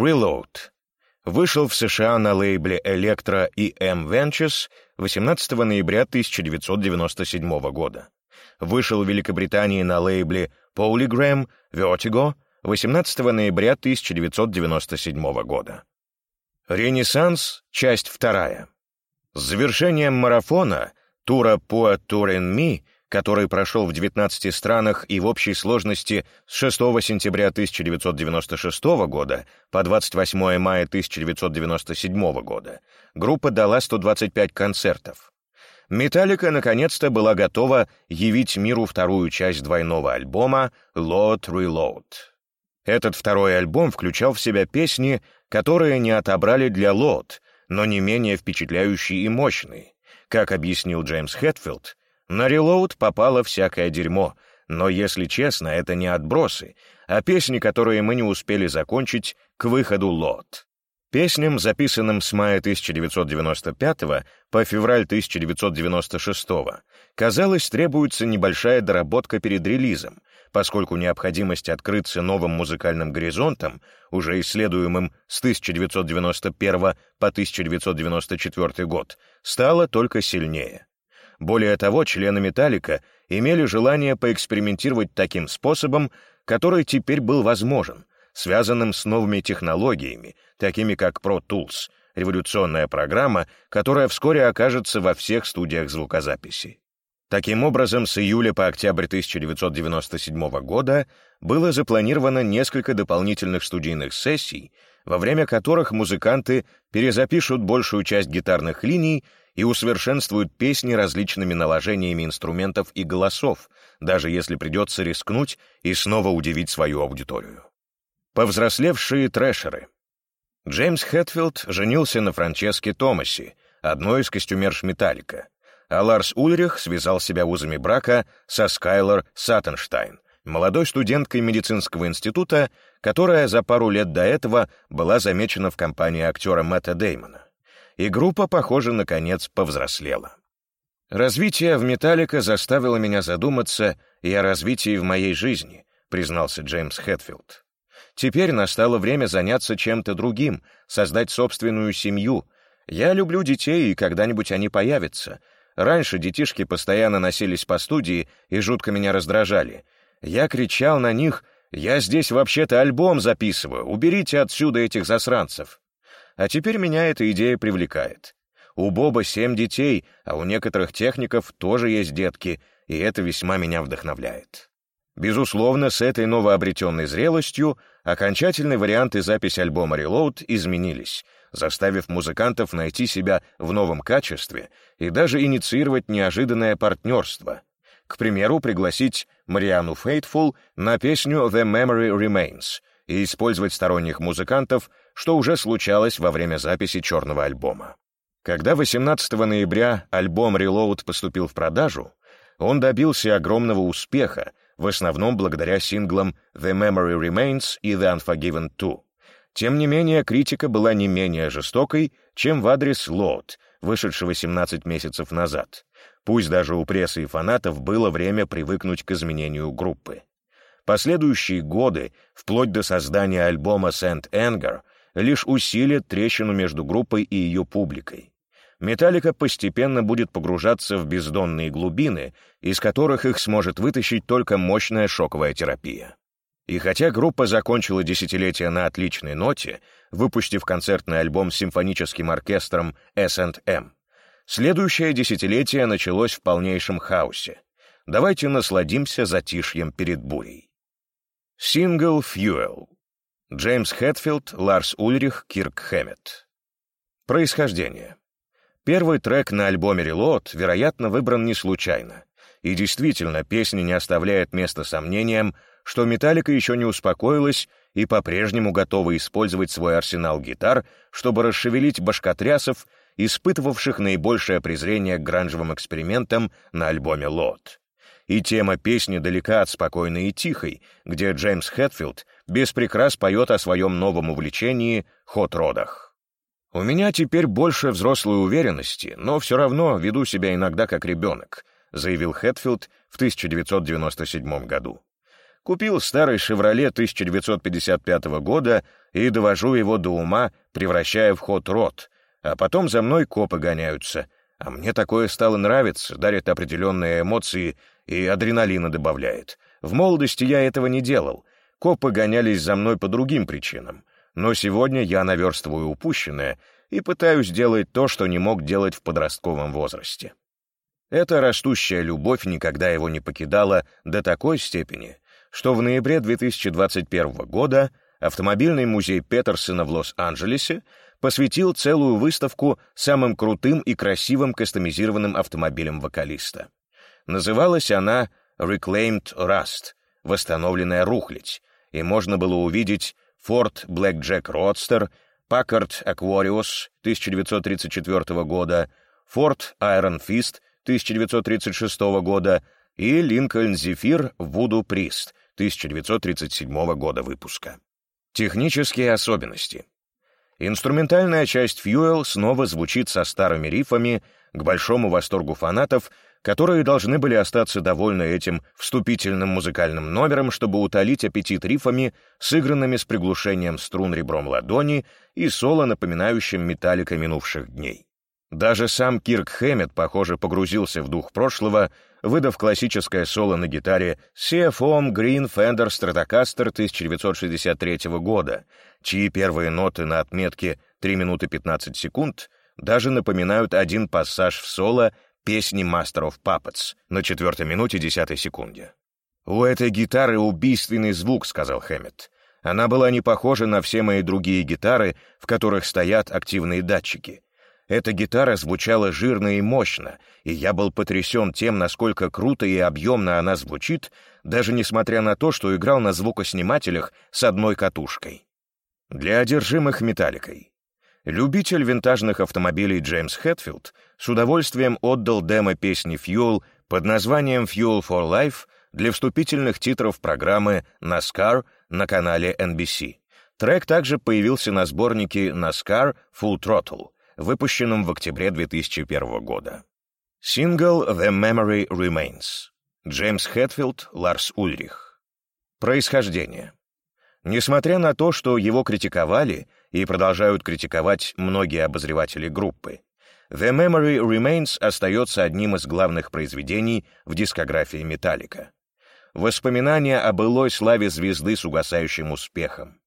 Reload. Вышел в США на лейбле Electra и M Ventures 18 ноября 1997 года. Вышел в Великобритании на лейбле Polygram Vertigo 18 ноября 1997 года. Ренессанс, часть вторая. С завершением марафона тура по Турин Ми который прошел в 19 странах и в общей сложности с 6 сентября 1996 года по 28 мая 1997 года, группа дала 125 концертов. «Металлика» наконец-то была готова явить миру вторую часть двойного альбома «Load Reload». Этот второй альбом включал в себя песни, которые не отобрали для «Load», но не менее впечатляющие и мощные. Как объяснил Джеймс Хэтфилд, на релоуд попало всякое дерьмо, но, если честно, это не отбросы, а песни, которые мы не успели закончить к выходу лот. Песням, записанным с мая 1995 по февраль 1996, казалось, требуется небольшая доработка перед релизом, поскольку необходимость открыться новым музыкальным горизонтам, уже исследуемым с 1991 по 1994 год, стала только сильнее. Более того, члены «Металлика» имели желание поэкспериментировать таким способом, который теперь был возможен, связанным с новыми технологиями, такими как Pro Tools, революционная программа, которая вскоре окажется во всех студиях звукозаписи. Таким образом, с июля по октябрь 1997 года было запланировано несколько дополнительных студийных сессий, во время которых музыканты перезапишут большую часть гитарных линий и усовершенствуют песни различными наложениями инструментов и голосов, даже если придется рискнуть и снова удивить свою аудиторию. Повзрослевшие трэшеры. Джеймс Хэтфилд женился на Франческе Томаси, одной из костюмерш «Металлика», а Ларс Ульрих связал себя узами брака со Скайлор Саттенштайн, молодой студенткой медицинского института, которая за пару лет до этого была замечена в компании актера Мэтта Деймона и группа, похоже, наконец повзрослела. «Развитие в «Металлика» заставило меня задуматься и о развитии в моей жизни», признался Джеймс Хэтфилд. «Теперь настало время заняться чем-то другим, создать собственную семью. Я люблю детей, и когда-нибудь они появятся. Раньше детишки постоянно носились по студии и жутко меня раздражали. Я кричал на них «Я здесь вообще-то альбом записываю, уберите отсюда этих засранцев». А теперь меня эта идея привлекает. У Боба семь детей, а у некоторых техников тоже есть детки, и это весьма меня вдохновляет. Безусловно, с этой новообретенной зрелостью окончательный вариант и запись альбома Reload изменились, заставив музыкантов найти себя в новом качестве и даже инициировать неожиданное партнерство. К примеру, пригласить Мариану Фейтфул на песню «The Memory Remains», и использовать сторонних музыкантов, что уже случалось во время записи черного альбома. Когда 18 ноября альбом Reload поступил в продажу, он добился огромного успеха, в основном благодаря синглам The Memory Remains и The Unforgiven 2. Тем не менее, критика была не менее жестокой, чем в адрес Load, вышедшего 17 месяцев назад. Пусть даже у прессы и фанатов было время привыкнуть к изменению группы. Последующие годы, вплоть до создания альбома «Сент Энгер», лишь усилят трещину между группой и ее публикой. Металлика постепенно будет погружаться в бездонные глубины, из которых их сможет вытащить только мощная шоковая терапия. И хотя группа закончила десятилетие на отличной ноте, выпустив концертный альбом с симфоническим оркестром S&M, следующее десятилетие началось в полнейшем хаосе. Давайте насладимся затишьем перед бурей. Сингл «Fuel». Джеймс Хэтфилд, Ларс Ульрих, Кирк Хэммет. Происхождение. Первый трек на альбоме Reload, вероятно, выбран не случайно. И действительно, песня не оставляет места сомнениям, что Металлика еще не успокоилась и по-прежнему готова использовать свой арсенал гитар, чтобы расшевелить башкотрясов, испытывавших наибольшее презрение к гранжевым экспериментам на альбоме «Лот». И тема песни далека от спокойной и тихой, где Джеймс Хэтфилд без прикрас поет о своем новом увлечении — хот-родах. «У меня теперь больше взрослой уверенности, но все равно веду себя иногда как ребенок», заявил Хэтфилд в 1997 году. Купил старый «Шевроле» 1955 года и довожу его до ума, превращая в хот-рот, а потом за мной копы гоняются. А мне такое стало нравиться, дарит определенные эмоции и адреналина добавляет. В молодости я этого не делал. Копы гонялись за мной по другим причинам. Но сегодня я наверстываю упущенное и пытаюсь делать то, что не мог делать в подростковом возрасте. Эта растущая любовь никогда его не покидала до такой степени, что в ноябре 2021 года Автомобильный музей Петерсона в Лос-Анджелесе посвятил целую выставку самым крутым и красивым кастомизированным автомобилем вокалиста. Называлась она «Reclaimed Rust» — «Восстановленная рухлядь», и можно было увидеть Ford Blackjack Roadster, Packard Aquarius 1934 года, Ford Iron Fist 1936 года и Lincoln Zephyr Voodoo Priest 1937 года выпуска. Технические особенности. Инструментальная часть Fuel снова звучит со старыми рифами, к большому восторгу фанатов, которые должны были остаться довольны этим вступительным музыкальным номером, чтобы утолить аппетит рифами, сыгранными с приглушением струн ребром ладони и соло, напоминающим металлика минувших дней. Даже сам Кирк Хэммет, похоже, погрузился в дух прошлого, выдав классическое соло на гитаре CFOM Green Fender Stratocaster 1963 года, чьи первые ноты на отметке 3 минуты 15 секунд даже напоминают один пассаж в соло песни Master of Puppets на четвертой минуте 10 секунде. «У этой гитары убийственный звук», — сказал Хэммет. «Она была не похожа на все мои другие гитары, в которых стоят активные датчики». Эта гитара звучала жирно и мощно, и я был потрясен тем, насколько круто и объемно она звучит, даже несмотря на то, что играл на звукоснимателях с одной катушкой. Для одержимых металликой. Любитель винтажных автомобилей Джеймс Хэтфилд с удовольствием отдал демо песни Fuel под названием Fuel for Life для вступительных титров программы NASCAR на канале NBC. Трек также появился на сборнике NASCAR Full Throttle — выпущенном в октябре 2001 года. Сингл «The Memory Remains». Джеймс Хэтфилд, Ларс Ульрих. Происхождение. Несмотря на то, что его критиковали и продолжают критиковать многие обозреватели группы, «The Memory Remains» остается одним из главных произведений в дискографии «Металлика». Воспоминания о былой славе звезды с угасающим успехом.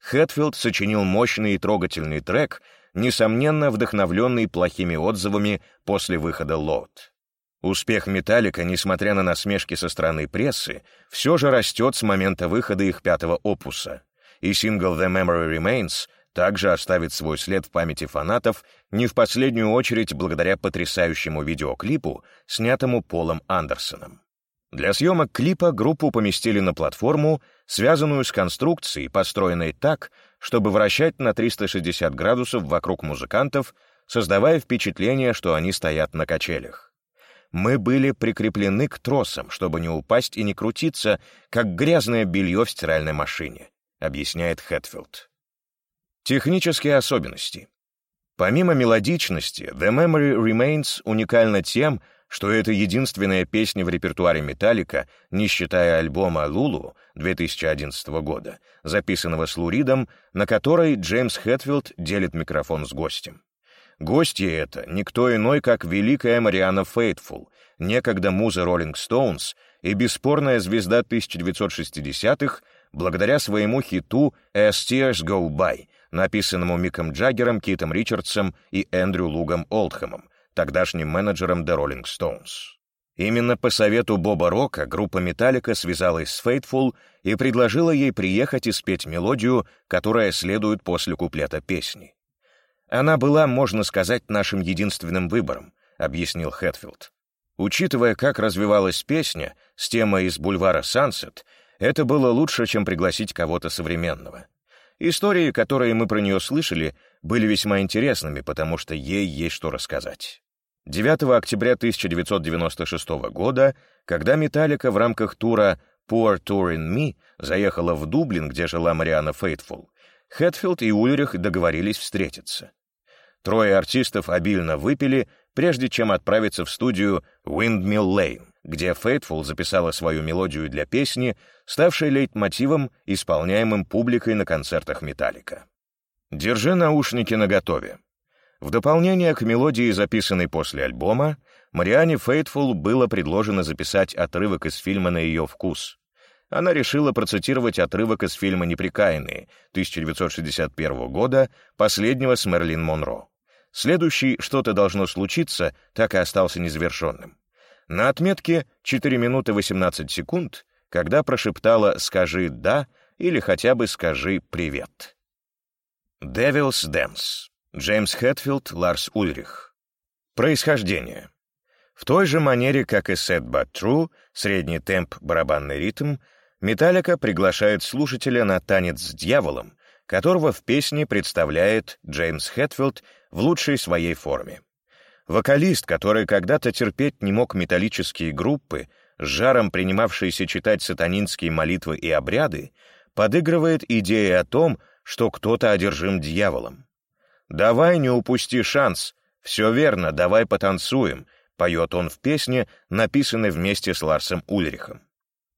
Хэтфилд сочинил мощный и трогательный трек, несомненно вдохновленный плохими отзывами после выхода «Лот». Успех «Металлика», несмотря на насмешки со стороны прессы, все же растет с момента выхода их пятого опуса, и сингл «The Memory Remains» также оставит свой след в памяти фанатов, не в последнюю очередь благодаря потрясающему видеоклипу, снятому Полом Андерсоном. Для съемок клипа группу поместили на платформу, связанную с конструкцией, построенной так, чтобы вращать на 360 градусов вокруг музыкантов, создавая впечатление, что они стоят на качелях. Мы были прикреплены к тросам, чтобы не упасть и не крутиться, как грязное белье в стиральной машине, объясняет Хэтфилд. Технические особенности. Помимо мелодичности, The Memory Remains уникальна тем, что это единственная песня в репертуаре «Металлика», не считая альбома «Лулу» 2011 года, записанного с Луридом, на которой Джеймс Хэтфилд делит микрофон с гостем. Гостья это никто иной, как великая Мариана Фейтфул, некогда муза Роллинг Стоунс и бесспорная звезда 1960-х, благодаря своему хиту «As Tears Go By», написанному Миком Джаггером, Китом Ричардсом и Эндрю Лугом Олдхэмом, тогдашним менеджером The Rolling Stones. Именно по совету Боба Рока группа «Металлика» связалась с Фейтфул и предложила ей приехать и спеть мелодию, которая следует после куплета песни. «Она была, можно сказать, нашим единственным выбором», — объяснил Хэтфилд. Учитывая, как развивалась песня с темой из бульвара «Сансет», это было лучше, чем пригласить кого-то современного. Истории, которые мы про нее слышали, были весьма интересными, потому что ей есть что рассказать. 9 октября 1996 года, когда «Металлика» в рамках тура «Poor Tour in Me» заехала в Дублин, где жила Мариана Фейтфул, Хэтфилд и Ульрих договорились встретиться. Трое артистов обильно выпили, прежде чем отправиться в студию Windmill Lane, где Фейтфул записала свою мелодию для песни, ставшей лейтмотивом, исполняемым публикой на концертах «Металлика». «Держи наушники наготове». В дополнение к мелодии, записанной после альбома, Мариане Фейтфул было предложено записать отрывок из фильма на ее вкус. Она решила процитировать отрывок из фильма «Неприкаянные» 1961 года, последнего с Мерлин Монро. Следующий «Что-то должно случиться» так и остался незавершенным. На отметке 4 минуты 18 секунд, когда прошептала «скажи «да» или хотя бы «скажи привет». Devil's Dance. Джеймс Хэтфилд, Ларс Ульрих. Происхождение. В той же манере, как и Set But True, средний темп, барабанный ритм, Металлика приглашает слушателя на танец с дьяволом, которого в песне представляет Джеймс Хэтфилд в лучшей своей форме. Вокалист, который когда-то терпеть не мог металлические группы, с жаром принимавшиеся читать сатанинские молитвы и обряды, подыгрывает идее о том, что кто-то одержим дьяволом. «Давай не упусти шанс. Все верно, давай потанцуем», — поет он в песне, написанной вместе с Ларсом Ульрихом.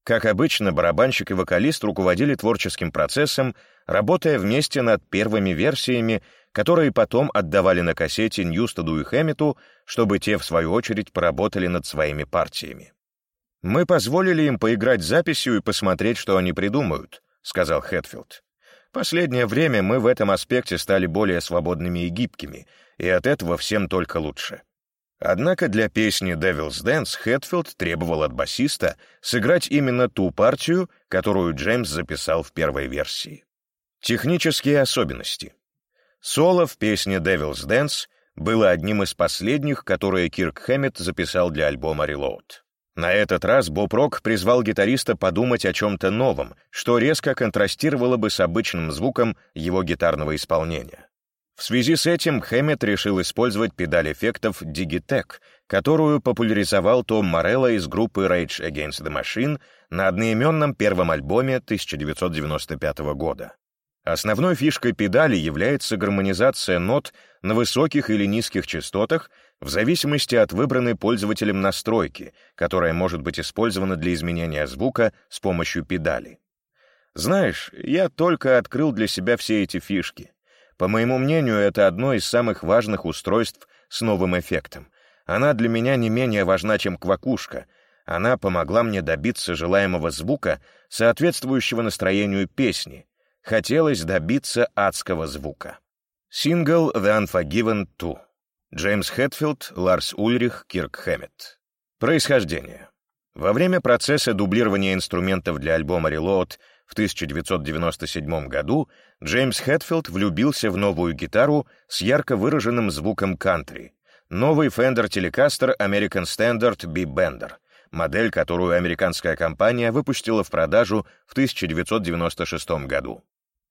Как обычно, барабанщик и вокалист руководили творческим процессом, работая вместе над первыми версиями, которые потом отдавали на кассете Ньюстеду и Хэммету, чтобы те, в свою очередь, поработали над своими партиями. «Мы позволили им поиграть записью и посмотреть, что они придумают», — сказал Хэтфилд. «Последнее время мы в этом аспекте стали более свободными и гибкими, и от этого всем только лучше». Однако для песни «Devil's Dance» Хэтфилд требовал от басиста сыграть именно ту партию, которую Джеймс записал в первой версии. Технические особенности. Соло в песне «Devil's Dance» было одним из последних, которые Кирк Хэммет записал для альбома Reload. На этот раз Боб Рок призвал гитариста подумать о чем-то новом, что резко контрастировало бы с обычным звуком его гитарного исполнения. В связи с этим Хэммет решил использовать педаль эффектов Digitech, которую популяризовал Том Морелло из группы Rage Against the Machine на одноименном первом альбоме 1995 года. Основной фишкой педали является гармонизация нот на высоких или низких частотах в зависимости от выбранной пользователем настройки, которая может быть использована для изменения звука с помощью педали. Знаешь, я только открыл для себя все эти фишки. По моему мнению, это одно из самых важных устройств с новым эффектом. Она для меня не менее важна, чем квакушка. Она помогла мне добиться желаемого звука, соответствующего настроению песни. Хотелось добиться адского звука. Сингл «The Unforgiven 2». Джеймс Хэтфилд, Ларс Ульрих, Кирк Хэммет. Происхождение. Во время процесса дублирования инструментов для альбома Reload в 1997 году Джеймс Хэтфилд влюбился в новую гитару с ярко выраженным звуком кантри, новый Fender Telecaster American Standard B-Bender, модель, которую американская компания выпустила в продажу в 1996 году.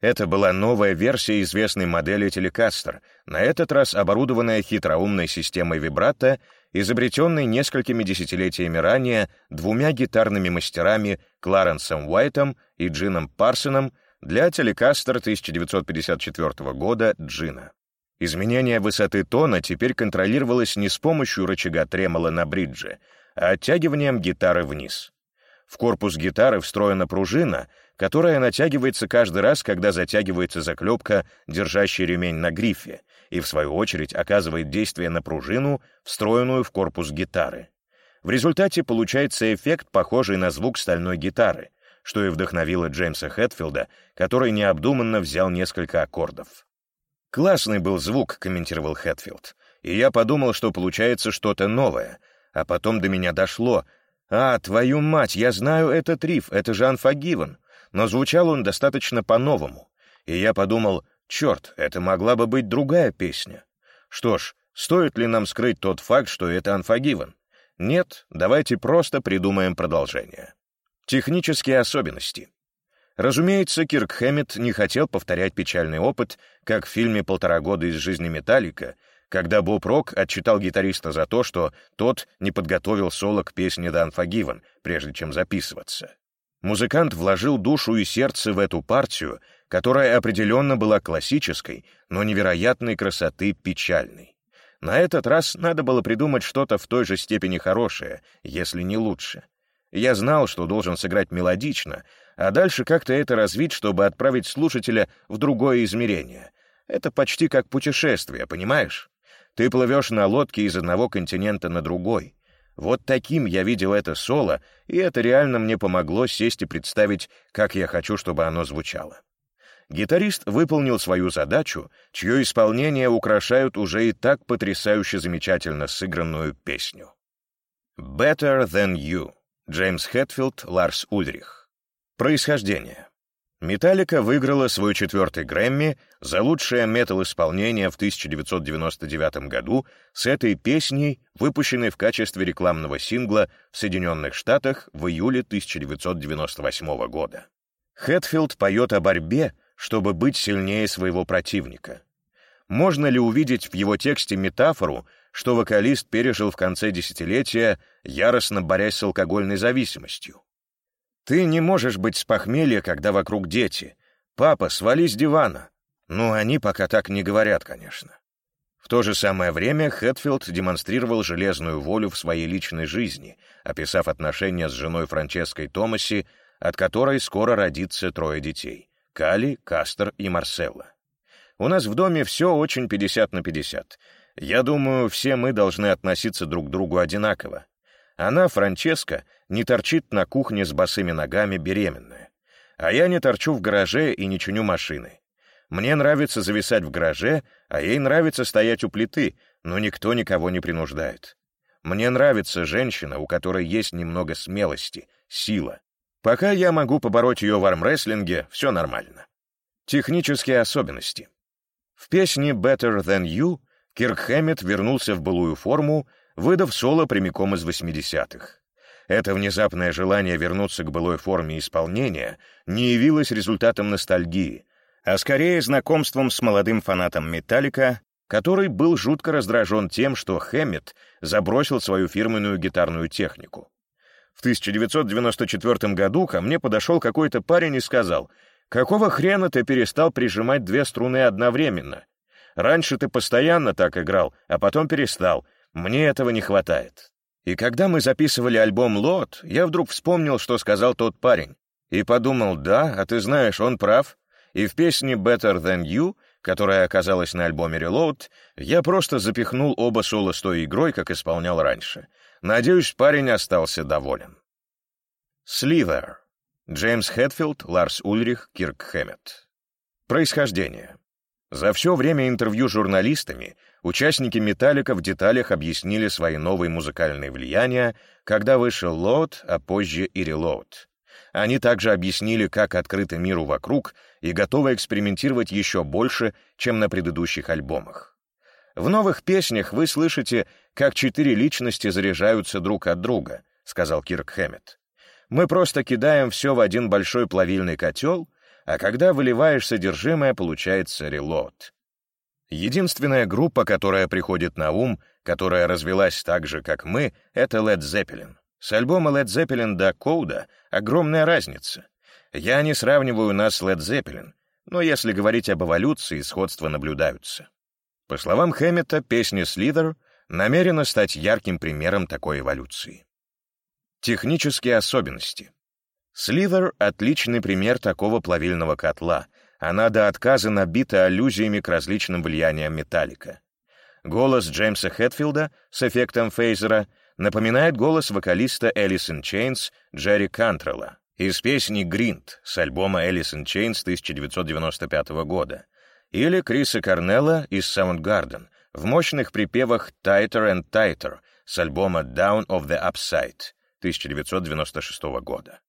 Это была новая версия известной модели Telecaster, на этот раз оборудованная хитроумной системой вибрато, изобретенной несколькими десятилетиями ранее двумя гитарными мастерами Кларенсом Уайтом и Джином Парсоном для Telecaster 1954 года Джина. Изменение высоты тона теперь контролировалось не с помощью рычага тремола на бридже, а оттягиванием гитары вниз. В корпус гитары встроена пружина — которая натягивается каждый раз, когда затягивается заклепка, держащий ремень на грифе, и в свою очередь оказывает действие на пружину, встроенную в корпус гитары. В результате получается эффект, похожий на звук стальной гитары, что и вдохновило Джеймса Хэтфилда, который необдуманно взял несколько аккордов. «Классный был звук», — комментировал Хэтфилд, «и я подумал, что получается что-то новое, а потом до меня дошло. А, твою мать, я знаю этот риф, это же Unforgiven но звучал он достаточно по-новому, и я подумал, черт, это могла бы быть другая песня. Что ж, стоит ли нам скрыть тот факт, что это Unforgiven? Нет, давайте просто придумаем продолжение. Технические особенности. Разумеется, Кирк Хэммет не хотел повторять печальный опыт, как в фильме «Полтора года из жизни Металлика», когда Боб Рок отчитал гитариста за то, что тот не подготовил соло к песне «The Unforgiven», прежде чем записываться. Музыкант вложил душу и сердце в эту партию, которая определенно была классической, но невероятной красоты печальной. На этот раз надо было придумать что-то в той же степени хорошее, если не лучше. Я знал, что должен сыграть мелодично, а дальше как-то это развить, чтобы отправить слушателя в другое измерение. Это почти как путешествие, понимаешь? Ты плывешь на лодке из одного континента на другой. Вот таким я видел это соло, и это реально мне помогло сесть и представить, как я хочу, чтобы оно звучало. Гитарист выполнил свою задачу, чье исполнение украшают уже и так потрясающе замечательно сыгранную песню. «Better Than You» Джеймс Хэтфилд, Ларс Ульрих. Происхождение. Металлика выиграла свой четвертый Грэмми за лучшее метал-исполнение в 1999 году с этой песней, выпущенной в качестве рекламного сингла в Соединенных Штатах в июле 1998 года. Хэтфилд поет о борьбе, чтобы быть сильнее своего противника. Можно ли увидеть в его тексте метафору, что вокалист пережил в конце десятилетия, яростно борясь с алкогольной зависимостью? Ты не можешь быть с похмелья, когда вокруг дети. Папа, свали с дивана. Ну, они пока так не говорят, конечно. В то же самое время Хэтфилд демонстрировал железную волю в своей личной жизни, описав отношения с женой Франческой Томаси, от которой скоро родится трое детей — Кали, Кастер и Марселла. У нас в доме все очень 50 на 50. Я думаю, все мы должны относиться друг к другу одинаково. Она, Франческа, не торчит на кухне с босыми ногами беременная. А я не торчу в гараже и не чиню машины. Мне нравится зависать в гараже, а ей нравится стоять у плиты, но никто никого не принуждает. Мне нравится женщина, у которой есть немного смелости, сила. Пока я могу побороть ее в армрестлинге, все нормально. Технические особенности. В песне «Better Than You» Кирк Хэммет вернулся в былую форму, выдав соло прямиком из 80-х. Это внезапное желание вернуться к былой форме исполнения не явилось результатом ностальгии, а скорее знакомством с молодым фанатом «Металлика», который был жутко раздражен тем, что Хэммет забросил свою фирменную гитарную технику. В 1994 году ко мне подошел какой-то парень и сказал, «Какого хрена ты перестал прижимать две струны одновременно? Раньше ты постоянно так играл, а потом перестал. Мне этого не хватает». И когда мы записывали альбом «Лот», я вдруг вспомнил, что сказал тот парень. И подумал, да, а ты знаешь, он прав. И в песне «Better Than You», которая оказалась на альбоме «Reload», я просто запихнул оба соло с той игрой, как исполнял раньше. Надеюсь, парень остался доволен. Slither. Джеймс Хэтфилд, Ларс Ульрих, Кирк Хэммет. Происхождение. За все время интервью с журналистами участники «Металлика» в деталях объяснили свои новые музыкальные влияния, когда вышел «Лоуд», а позже и «Релоуд». Они также объяснили, как открыты миру вокруг и готовы экспериментировать еще больше, чем на предыдущих альбомах. В новых песнях вы слышите, как четыре личности заряжаются друг от друга, сказал Кирк Хэммет. Мы просто кидаем все в один большой плавильный котел — а когда выливаешь содержимое, получается релот. Единственная группа, которая приходит на ум, которая развелась так же, как мы, это Led Zeppelin. С альбома Led Zeppelin до Коуда огромная разница. Я не сравниваю нас с Led Zeppelin, но если говорить об эволюции, сходства наблюдаются. По словам Хэммета, песня «Slither» намерена стать ярким примером такой эволюции. Технические особенности. Сливер — отличный пример такого плавильного котла. Она до отказа набита аллюзиями к различным влияниям металлика. Голос Джеймса Хэтфилда с эффектом фейзера напоминает голос вокалиста in Chains Джерри Кантрелла из песни «Гринд» с альбома in Chains 1995 года, или Криса Корнелла из Soundgarden в мощных припевах «Tighter and Tighter» с альбома «Down of the Upside» 1996 года.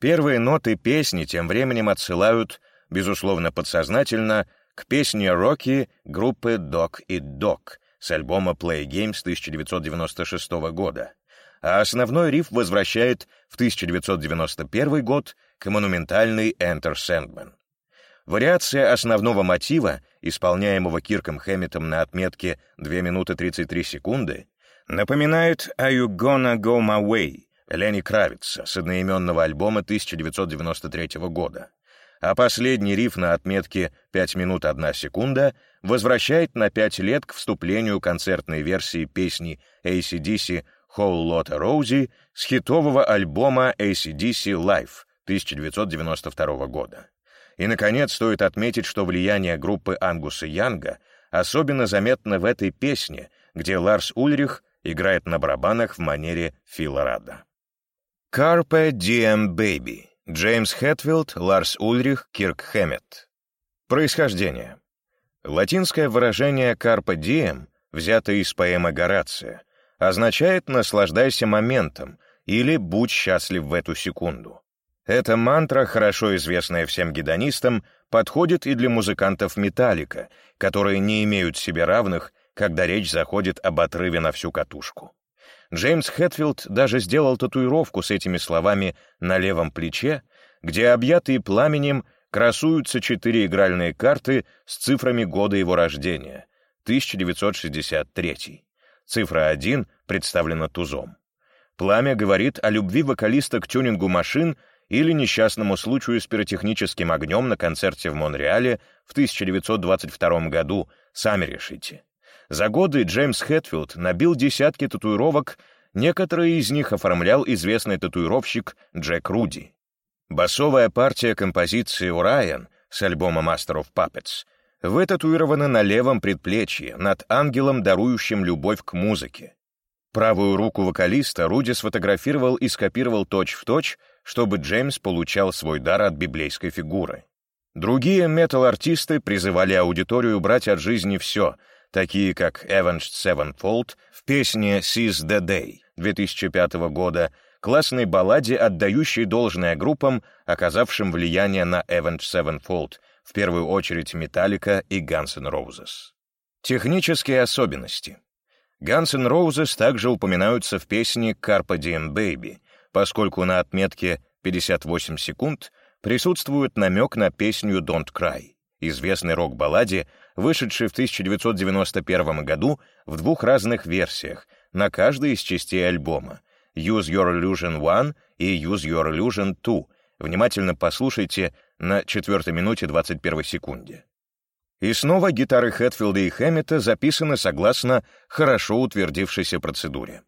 Первые ноты песни тем временем отсылают, безусловно подсознательно, к песне «Рокки» группы Dog и Dog с альбома Play Games 1996 года, а основной риф возвращает в 1991 год к монументальной Enter Sandman. Вариация основного мотива, исполняемого Кирком Хэмметом на отметке 2 минуты 33 секунды, напоминает «Are you gonna go my way?» Лени Кравица с одноименного альбома 1993 года. А последний риф на отметке 5 минут 1 секунда возвращает на 5 лет к вступлению концертной версии песни ACDC «Whole Lotta Rosie» с хитового альбома ACDC Live 1992 года. И, наконец, стоит отметить, что влияние группы Ангуса Янга особенно заметно в этой песне, где Ларс Ульрих играет на барабанах в манере Фила Рада. «Carpe Diem Baby» Джеймс Хэтфилд, Ларс Ульрих, Кирк Хэммет. Происхождение. Латинское выражение «carpe diem», взятое из поэмы Горация, означает «наслаждайся моментом» или «будь счастлив в эту секунду». Эта мантра, хорошо известная всем гедонистам, подходит и для музыкантов металлика, которые не имеют себе равных, когда речь заходит об отрыве на всю катушку. Джеймс Хэтфилд даже сделал татуировку с этими словами на левом плече, где, объятые пламенем, красуются четыре игральные карты с цифрами года его рождения — 1963. Цифра 1 представлена тузом. Пламя говорит о любви вокалиста к тюнингу машин или несчастному случаю с пиротехническим огнем на концерте в Монреале в 1922 году, сами решите. За годы Джеймс Хэтфилд набил десятки татуировок, некоторые из них оформлял известный татуировщик Джек Руди. Басовая партия композиции «Урайан» с альбома Master of Puppets вытатуирована на левом предплечье над ангелом, дарующим любовь к музыке. Правую руку вокалиста Руди сфотографировал и скопировал точь-в-точь, точь, чтобы Джеймс получал свой дар от библейской фигуры. Другие метал-артисты призывали аудиторию брать от жизни все — такие как Avenged Sevenfold в песне «Seize the Day» 2005 года, классной балладе, отдающей должное группам, оказавшим влияние на Avenged Sevenfold, в первую очередь Metallica и Guns N' Roses. Технические особенности. Guns N' Roses также упоминаются в песне «Carpe Diem Baby», поскольку на отметке 58 секунд присутствует намек на песню «Don't Cry», известной рок-балладе, вышедший в 1991 году в двух разных версиях, на каждой из частей альбома «Use Your Illusion 1» и «Use Your Illusion 2». Внимательно послушайте на 4 минуте 21 секунде. И снова гитары Хэтфилда и Хэммета записаны согласно хорошо утвердившейся процедуре.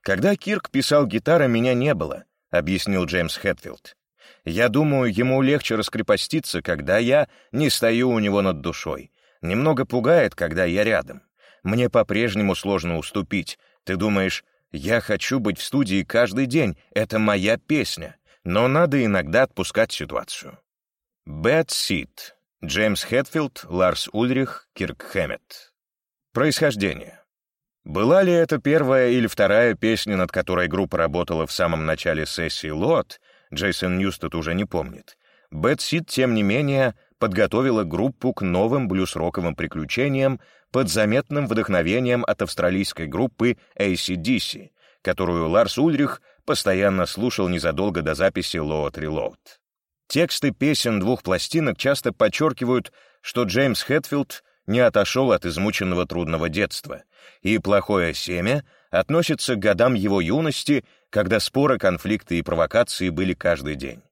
«Когда Кирк писал гитары, меня не было», — объяснил Джеймс Хэтфилд. «Я думаю, ему легче раскрепоститься, когда я не стою у него над душой, Немного пугает, когда я рядом. Мне по-прежнему сложно уступить. Ты думаешь, я хочу быть в студии каждый день, это моя песня. Но надо иногда отпускать ситуацию. Bad Seed. Джеймс Хэтфилд, Ларс Ульрих, Кирк Хэммет. Происхождение. Была ли это первая или вторая песня, над которой группа работала в самом начале сессии «Лот», Джейсон Ньюстед уже не помнит. Bad Seed, тем не менее, подготовила группу к новым блюз-роковым приключениям под заметным вдохновением от австралийской группы ACDC, которую Ларс Ульрих постоянно слушал незадолго до записи Load Reload. Тексты песен двух пластинок часто подчеркивают, что Джеймс Хэтфилд не отошел от измученного трудного детства, и «Плохое семя» относится к годам его юности, когда споры, конфликты и провокации были каждый день.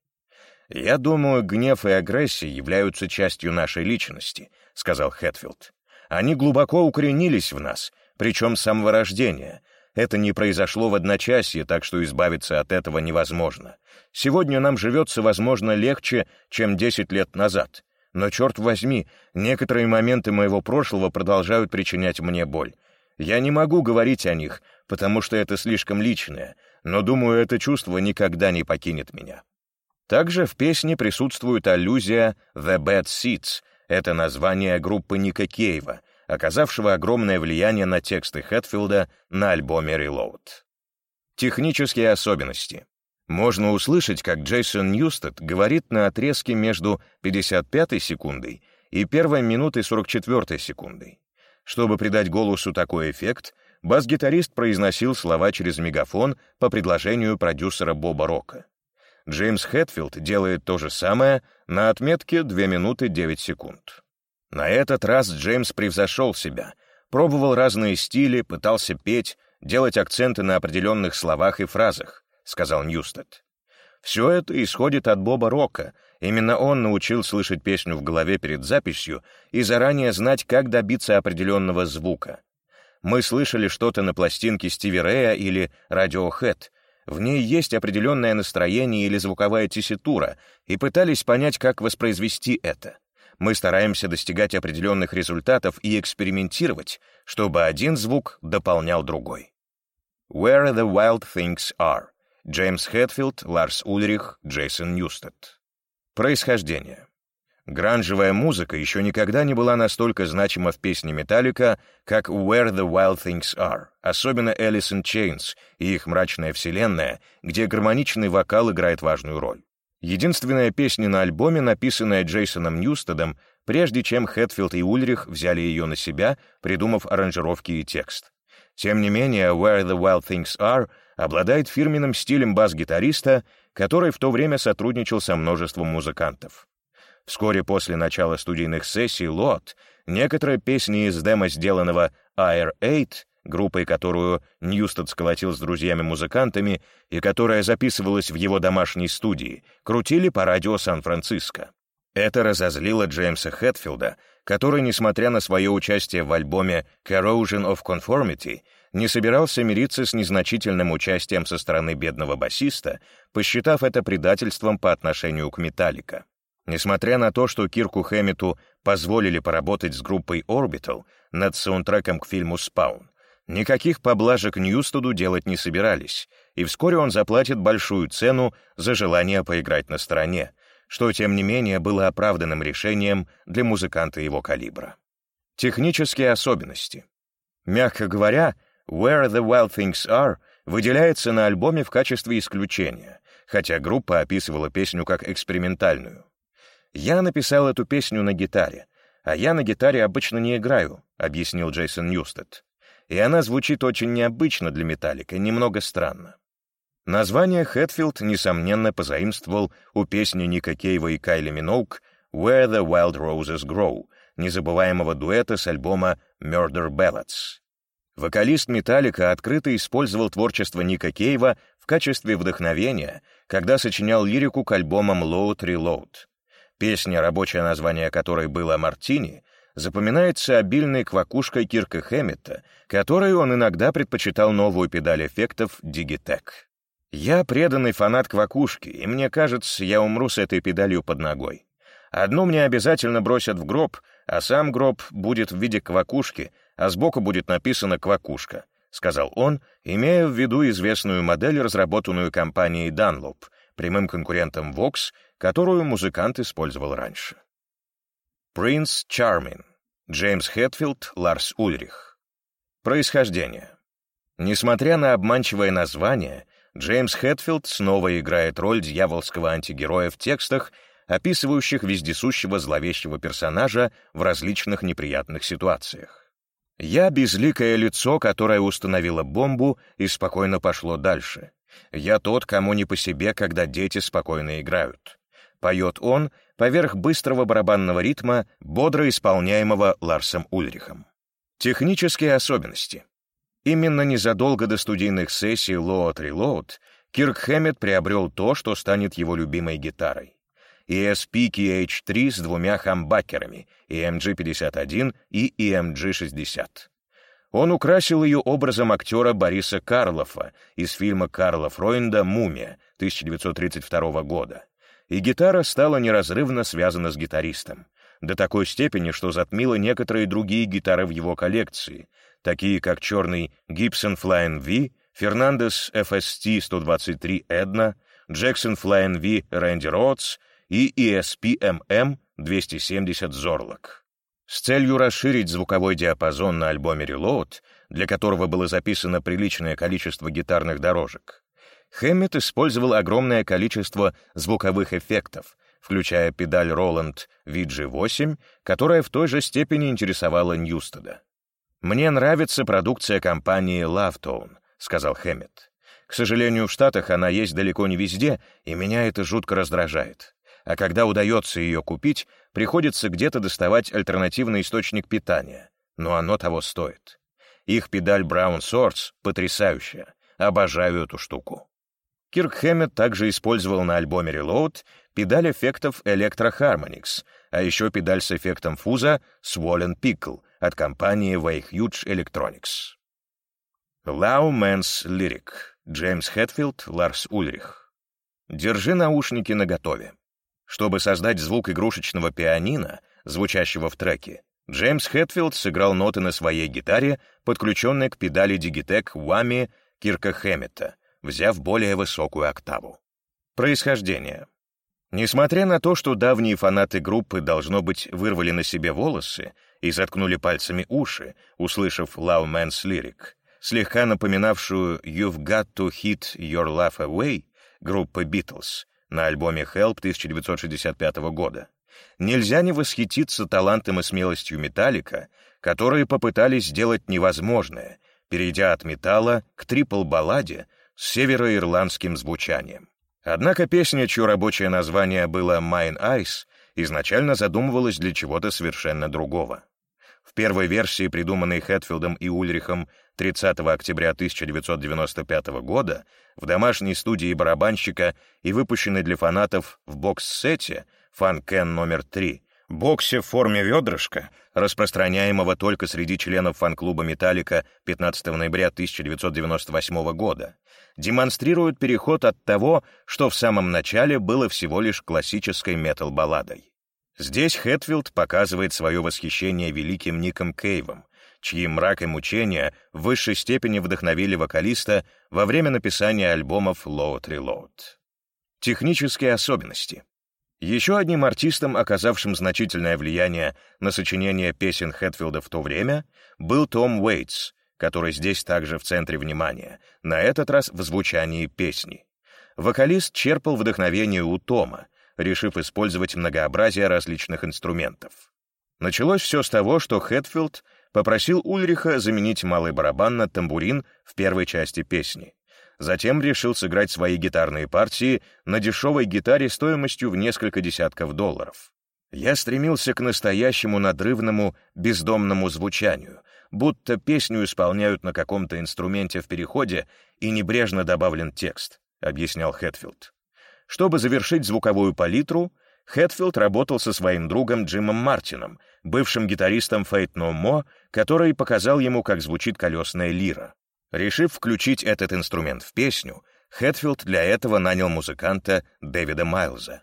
«Я думаю, гнев и агрессия являются частью нашей личности», — сказал Хэтфилд. «Они глубоко укоренились в нас, причем с самого рождения. Это не произошло в одночасье, так что избавиться от этого невозможно. Сегодня нам живется, возможно, легче, чем десять лет назад. Но, черт возьми, некоторые моменты моего прошлого продолжают причинять мне боль. Я не могу говорить о них, потому что это слишком личное, но думаю, это чувство никогда не покинет меня. Также в песне присутствует аллюзия «The Bad Seeds» — это название группы Ника Кейва, оказавшего огромное влияние на тексты Хэтфилда на альбоме Reload. Технические особенности. Можно услышать, как Джейсон Ньюстед говорит на отрезке между 55 секундой и 1 минутой 44 секундой. Чтобы придать голосу такой эффект, бас-гитарист произносил слова через мегафон по предложению продюсера Боба Рока. Джеймс Хэтфилд делает то же самое на отметке 2 минуты 9 секунд. На этот раз Джеймс превзошел себя, пробовал разные стили, пытался петь, делать акценты на определенных словах и фразах, сказал Ньюстед. Все это исходит от Боба Рока, Именно он научил слышать песню в голове перед записью и заранее знать, как добиться определенного звука. Мы слышали что-то на пластинке Стиви Рэя или Radiohead. В ней есть определенное настроение или звуковая тесситура, и пытались понять, как воспроизвести это. Мы стараемся достигать определенных результатов и экспериментировать, чтобы один звук дополнял другой. Where the Wild Things Are. Джеймс Хэтфилд, Ларс Ульрих, Джейсон Ньюстед. Происхождение. Гранжевая музыка еще никогда не была настолько значима в песне Металлика, как «Where the Wild Things Are», особенно Alice in Chains и их мрачная вселенная, где гармоничный вокал играет важную роль. Единственная песня на альбоме, написанная Джейсоном Ньюстедом, прежде чем Хэтфилд и Ульрих взяли ее на себя, придумав аранжировки и текст. Тем не менее, «Where the Wild Things Are» обладает фирменным стилем бас-гитариста, который в то время сотрудничал со множеством музыкантов. Вскоре после начала студийных сессий «Лот» некоторые песни из демо, сделанного Air 8, группой, которую Ньюстед сколотил с друзьями-музыкантами и которая записывалась в его домашней студии, крутили по радио Сан-Франциско. Это разозлило Джеймса Хэтфилда, который, несмотря на свое участие в альбоме «Corrosion of Conformity», не собирался мириться с незначительным участием со стороны бедного басиста, посчитав это предательством по отношению к Металлика. Несмотря на то, что Кирку Хэммету позволили поработать с группой Orbital над саундтреком к фильму «Спаун», никаких поблажек Ньюстеду делать не собирались, и вскоре он заплатит большую цену за желание поиграть на стороне, что, тем не менее, было оправданным решением для музыканта его калибра. Технические особенности. Мягко говоря, «Where the Wild Things Are» выделяется на альбоме в качестве исключения, хотя группа описывала песню как экспериментальную. «Я написал эту песню на гитаре, а я на гитаре обычно не играю», — объяснил Джейсон Ньюстед. «И она звучит очень необычно для Металлика, немного странно». Название Хэтфилд, несомненно, позаимствовал у песни Ника Кейва и Кайли Миноук «Where the Wild Roses Grow», незабываемого дуэта с альбома «Murder Ballads». Вокалист «Металлика» открыто использовал творчество Ника Кейва в качестве вдохновения, когда сочинял лирику к альбомам «Load Reload». Песня, рабочее название которой было «Мартини», запоминается обильной квакушкой Кирка Хэммета, которой он иногда предпочитал новую педаль эффектов Digitech. «Я преданный фанат квакушки, и мне кажется, я умру с этой педалью под ногой. Одну мне обязательно бросят в гроб, а сам гроб будет в виде квакушки, а сбоку будет написано «Квакушка», — сказал он, имея в виду известную модель, разработанную компанией Dunlop, прямым конкурентом Vox, которую музыкант использовал раньше. Принц Чармин. Джеймс Хэтфилд, Ларс Ульрих. Происхождение. Несмотря на обманчивое название, Джеймс Хэтфилд снова играет роль дьяволского антигероя в текстах, описывающих вездесущего зловещего персонажа в различных неприятных ситуациях. Я — безликое лицо, которое установило бомбу и спокойно пошло дальше. Я тот, кому не по себе, когда дети спокойно играют. Поет он поверх быстрого барабанного ритма, бодро исполняемого Ларсом Ульрихом. Технические особенности. Именно незадолго до студийных сессий Load Reload Кирк Хэммет приобрел то, что станет его любимой гитарой. ESP-KH3 с двумя хамбакерами EMG-51 и EMG-60. Он украсил ее образом актера Бориса Карлофа из фильма Карла Фройнда «Мумия» 1932 года. И гитара стала неразрывно связана с гитаристом, до такой степени, что затмила некоторые другие гитары в его коллекции, такие как черный Gibson Flying V, Fernandez FST 123 Edna, Jackson Flying V Randy Rhodes — и ESP-MM 270 Zorlok. С целью расширить звуковой диапазон на альбоме Reload, для которого было записано приличное количество гитарных дорожек, Хэммет использовал огромное количество звуковых эффектов, включая педаль Roland VG8, которая в той же степени интересовала Ньюстеда. «Мне нравится продукция компании Lovetone», — сказал Хэммет. «К сожалению, в Штатах она есть далеко не везде, и меня это жутко раздражает а когда удается ее купить, приходится где-то доставать альтернативный источник питания, но оно того стоит. Их педаль Brown Swords потрясающая, обожаю эту штуку. Кирк Хэммет также использовал на альбоме Reload педаль эффектов Electro Harmonix, а еще педаль с эффектом фуза Swollen Pickle от компании Way Huge Electronics. Low Man's Lyric. Джеймс Хэтфилд, Ларс Ульрих. Держи наушники наготове. Чтобы создать звук игрушечного пианино, звучащего в треке, Джеймс Хэтфилд сыграл ноты на своей гитаре, подключенной к педали Digitech Whammy Кирка Хэммета, взяв более высокую октаву. Происхождение. Несмотря на то, что давние фанаты группы, должно быть, вырвали на себе волосы и заткнули пальцами уши, услышав «Love Man's Lyric», слегка напоминавшую «You've Got to Hit Your Love Away» группы «Beatles» на альбоме «Help» 1965 года, нельзя не восхититься талантом и смелостью «Металлика», которые попытались сделать невозможное, перейдя от металла к трипл-балладе с североирландским звучанием. Однако песня, чье рабочее название было «Mine Eyes», изначально задумывалась для чего-то совершенно другого. В первой версии, придуманной Хэтфилдом и Ульрихом 30 октября 1995 года в домашней студии барабанщика и выпущенной для фанатов в бокс-сете «Фан Кен номер 3», боксе в форме ведрышка, распространяемого только среди членов фан-клуба «Металлика» 15 ноября 1998 года, демонстрирует переход от того, что в самом начале было всего лишь классической метал-балладой. Здесь Хэтфилд показывает свое восхищение великим Ником Кейвом, чьи мрак и мучения в высшей степени вдохновили вокалиста во время написания альбомов Load Reload. Технические особенности. Еще одним артистом, оказавшим значительное влияние на сочинение песен Хэтфилда в то время, был Том Уэйтс, который здесь также в центре внимания, на этот раз в звучании песни. Вокалист черпал вдохновение у Тома, решив использовать многообразие различных инструментов. Началось все с того, что Хэтфилд попросил Ульриха заменить малый барабан на тамбурин в первой части песни. Затем решил сыграть свои гитарные партии на дешевой гитаре стоимостью в несколько десятков долларов. Я стремился к настоящему надрывному, бездомному звучанию, будто песню исполняют на каком-то инструменте в переходе и небрежно добавлен текст, объяснял Хэтфилд. Чтобы завершить звуковую палитру, Хэтфилд работал со своим другом Джимом Мартином, бывшим гитаристом Fate No More, который показал ему, как звучит колесная лира. Решив включить этот инструмент в песню, Хэтфилд для этого нанял музыканта Дэвида Майлза.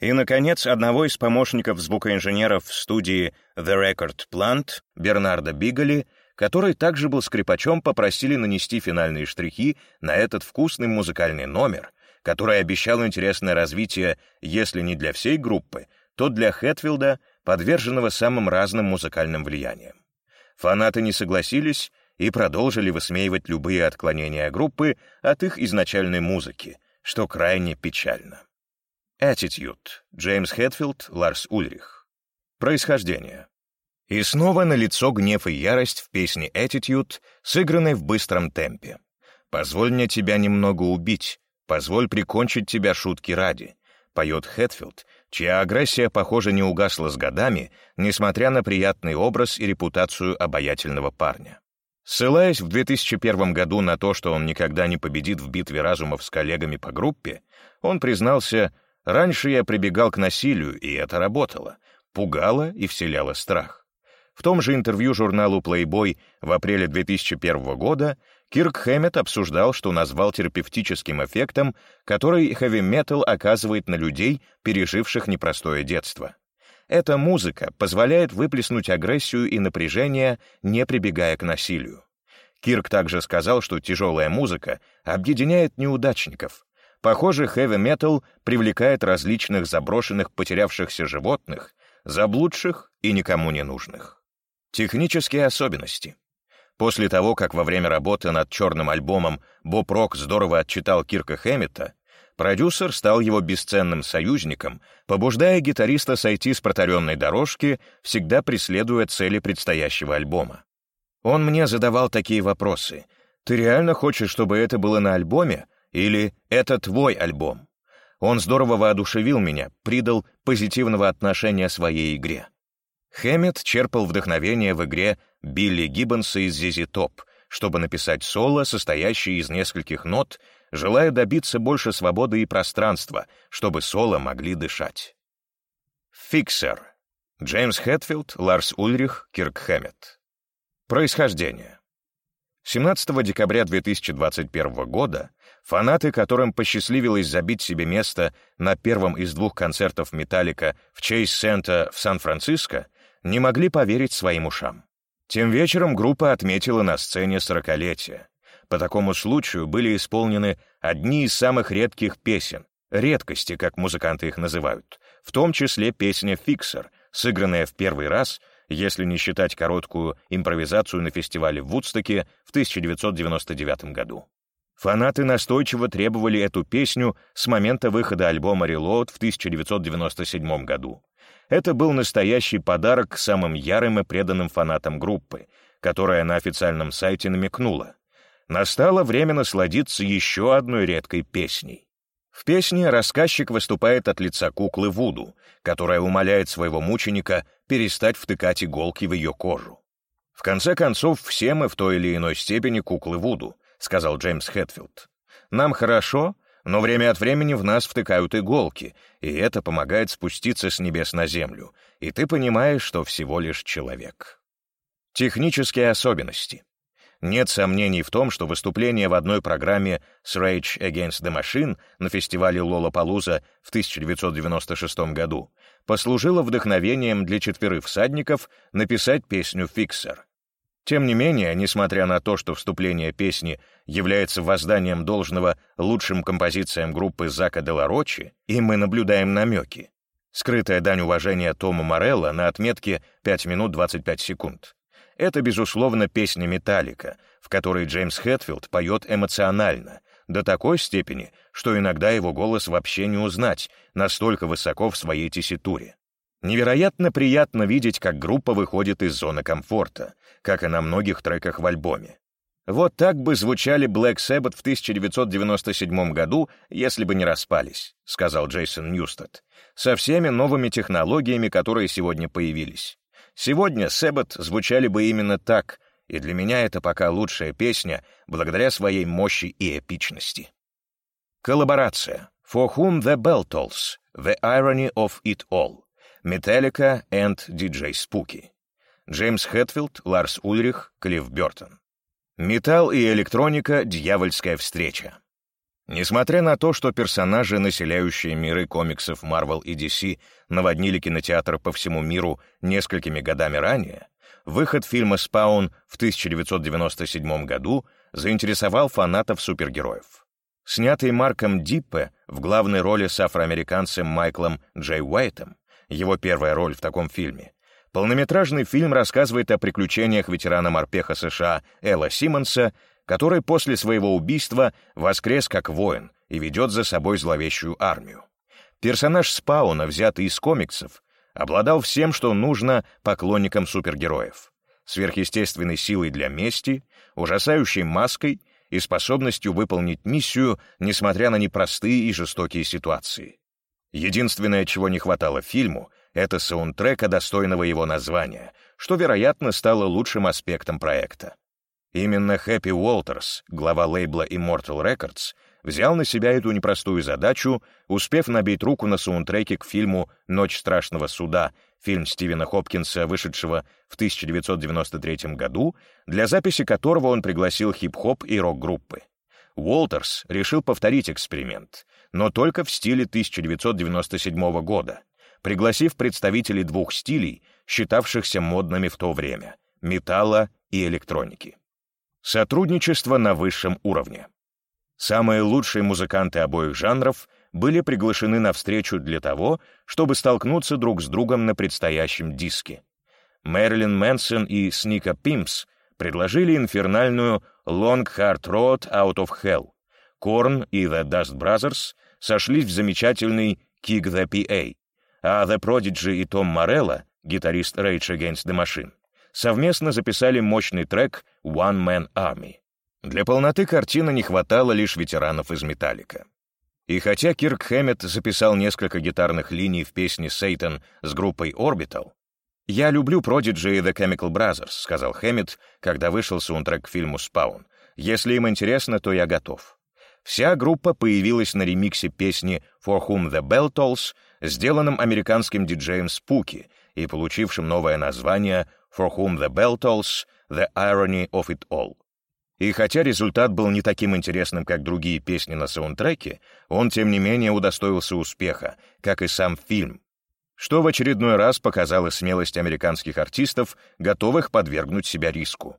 И, наконец, одного из помощников звукоинженеров в студии The Record Plant, Бернарда Биголи, который также был скрипачом, попросили нанести финальные штрихи на этот вкусный музыкальный номер, который обещал интересное развитие, если не для всей группы, то для Хэтфилда, подверженного самым разным музыкальным влияниям. Фанаты не согласились, и продолжили высмеивать любые отклонения группы от их изначальной музыки, что крайне печально. Attitude. Джеймс Хэтфилд, Ларс Ульрих. Происхождение. И снова налицо гнев и ярость в песне Attitude, сыгранной в быстром темпе. «Позволь мне тебя немного убить, позволь прикончить тебя шутки ради», поет Хэтфилд, чья агрессия, похоже, не угасла с годами, несмотря на приятный образ и репутацию обаятельного парня. Ссылаясь в 2001 году на то, что он никогда не победит в битве разумов с коллегами по группе, он признался, «Раньше я прибегал к насилию, и это работало, пугало и вселяло страх». В том же интервью журналу Playboy в апреле 2001 года Кирк Хэммет обсуждал, что назвал терапевтическим эффектом, который хэви-метал оказывает на людей, переживших непростое детство. Эта музыка позволяет выплеснуть агрессию и напряжение, не прибегая к насилию. Кирк также сказал, что тяжелая музыка объединяет неудачников. Похоже, хэви-метал привлекает различных заброшенных, потерявшихся животных, заблудших и никому не нужных. Технические особенности. После того, как во время работы над черным альбомом Боб Рок здорово отчитал Кирка Хэммета, Продюсер стал его бесценным союзником, побуждая гитариста сойти с протаренной дорожки, всегда преследуя цели предстоящего альбома. Он мне задавал такие вопросы. «Ты реально хочешь, чтобы это было на альбоме? Или «это твой альбом?» Он здорово воодушевил меня, придал позитивного отношения своей игре. Хэммет черпал вдохновение в игре Билли Гиббонса из ZZ Топ, чтобы написать соло, состоящее из нескольких нот, желая добиться больше свободы и пространства, чтобы соло могли дышать. Фиксер. Джеймс Хэтфилд, Ларс Ульрих, Кирк Хэммет. Происхождение. 17 декабря 2021 года фанаты, которым посчастливилось забить себе место на первом из двух концертов «Металлика» в Чейз-Сента в Сан-Франциско, не могли поверить своим ушам. Тем вечером группа отметила на сцене сорокалетие. По такому случаю были исполнены одни из самых редких песен, редкости, как музыканты их называют, в том числе песня «Фиксер», сыгранная в первый раз — если не считать короткую импровизацию на фестивале в Вудстоке в 1999 году. Фанаты настойчиво требовали эту песню с момента выхода альбома Reload в 1997 году. Это был настоящий подарок самым ярым и преданным фанатам группы, которая на официальном сайте намекнула. Настало время насладиться еще одной редкой песней. В песне рассказчик выступает от лица куклы Вуду, которая умоляет своего мученика перестать втыкать иголки в ее кожу. «В конце концов, все мы в той или иной степени куклы Вуду», — сказал Джеймс Хэтфилд. «Нам хорошо, но время от времени в нас втыкают иголки, и это помогает спуститься с небес на землю, и ты понимаешь, что всего лишь человек». Технические особенности. Нет сомнений в том, что выступление в одной программе с Rage Against the Machine на фестивале Лолапалуза в 1996 году послужило вдохновением для четверых всадников написать песню «Фиксер». Тем не менее, несмотря на то, что вступление песни является возданием должного лучшим композициям группы Зака Деларочи, и мы наблюдаем намеки, скрытая дань уважения Тому Морелло на отметке 5 минут 25 секунд. Это, безусловно, песня «Металлика», в которой Джеймс Хэтфилд поет эмоционально, до такой степени, что иногда его голос вообще не узнать, настолько высоко в своей тесситуре. Невероятно приятно видеть, как группа выходит из зоны комфорта, как и на многих треках в альбоме. Вот так бы звучали Black Sabbath в 1997 году, если бы не распались, сказал Джейсон Ньюстед, со всеми новыми технологиями, которые сегодня появились. Сегодня Сэббот звучали бы именно так, и для меня это пока лучшая песня, благодаря своей мощи и эпичности. Коллаборация. For whom the bell tolls, the irony of it all. Metallica and DJ Spooky. Джеймс Хэтфилд, Ларс Ульрих, Клифф Бёртон. Металл и электроника — дьявольская встреча. Несмотря на то, что персонажи, населяющие миры комиксов Marvel и DC, наводнили кинотеатр по всему миру несколькими годами ранее, выход фильма «Спаун» в 1997 году заинтересовал фанатов супергероев. Снятый Марком Диппе в главной роли с афроамериканцем Майклом Джей Уайтом, его первая роль в таком фильме, полнометражный фильм рассказывает о приключениях ветерана морпеха США Элла Симмонса который после своего убийства воскрес как воин и ведет за собой зловещую армию. Персонаж Спауна, взятый из комиксов, обладал всем, что нужно поклонникам супергероев. Сверхъестественной силой для мести, ужасающей маской и способностью выполнить миссию, несмотря на непростые и жестокие ситуации. Единственное, чего не хватало фильму, это саундтрека, достойного его названия, что, вероятно, стало лучшим аспектом проекта. Именно Хэппи Уолтерс, глава лейбла Immortal Records, взял на себя эту непростую задачу, успев набить руку на саундтреке к фильму «Ночь страшного суда», фильм Стивена Хопкинса, вышедшего в 1993 году, для записи которого он пригласил хип-хоп и рок-группы. Уолтерс решил повторить эксперимент, но только в стиле 1997 года, пригласив представителей двух стилей, считавшихся модными в то время — металла и электроники. Сотрудничество на высшем уровне. Самые лучшие музыканты обоих жанров были приглашены на встречу для того, чтобы столкнуться друг с другом на предстоящем диске. Мэрилин Мэнсон и Сника Пимс предложили инфернальную «Long Hard Road Out of Hell». Корн и The Dust Brothers сошлись в замечательный «Kick the PA», а The Prodigy и Том Морелло, гитарист Rage Against the Machine, совместно записали мощный трек «One Man Army». Для полноты картины не хватало лишь ветеранов из «Металлика». И хотя Кирк Хэммет записал несколько гитарных линий в песне «Сейтан» с группой Orbital, «Я люблю Prodigy и The Chemical Brothers», — сказал Хэммет, когда вышел саундтрек к фильму «Спаун». «Если им интересно, то я готов». Вся группа появилась на ремиксе песни «For Whom the Bell Tolls», сделанном американским диджеем Спуки и получившим новое название «For Whom the Bell Tolls — The Irony of It All». И хотя результат был не таким интересным, как другие песни на саундтреке, он, тем не менее, удостоился успеха, как и сам фильм, что в очередной раз показало смелость американских артистов, готовых подвергнуть себя риску.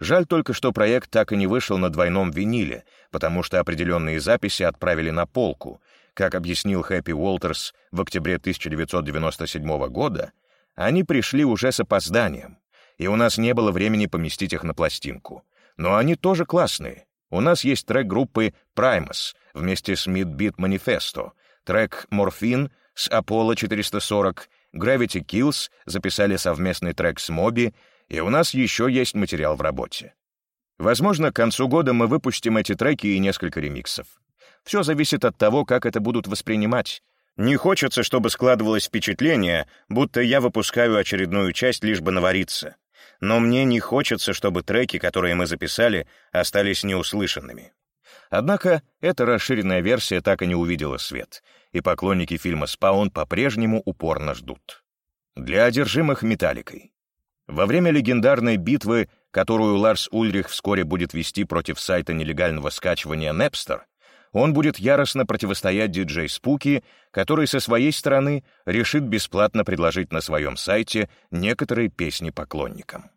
Жаль только, что проект так и не вышел на двойном виниле, потому что определенные записи отправили на полку. Как объяснил Хэппи Уолтерс в октябре 1997 года, они пришли уже с опозданием, и у нас не было времени поместить их на пластинку. Но они тоже классные. У нас есть трек группы Primus вместе с Midbeat Manifesto, трек Morphine с Apollo 440, Gravity Kills записали совместный трек с Моби, и у нас еще есть материал в работе. Возможно, к концу года мы выпустим эти треки и несколько ремиксов. Все зависит от того, как это будут воспринимать. Не хочется, чтобы складывалось впечатление, будто я выпускаю очередную часть, лишь бы навариться. Но мне не хочется, чтобы треки, которые мы записали, остались неуслышанными. Однако эта расширенная версия так и не увидела свет, и поклонники фильма «Спаун» по-прежнему упорно ждут. Для одержимых металликой. Во время легендарной битвы, которую Ларс Ульрих вскоре будет вести против сайта нелегального скачивания Napster, он будет яростно противостоять диджей Спуки, который со своей стороны решит бесплатно предложить на своем сайте некоторые песни поклонникам.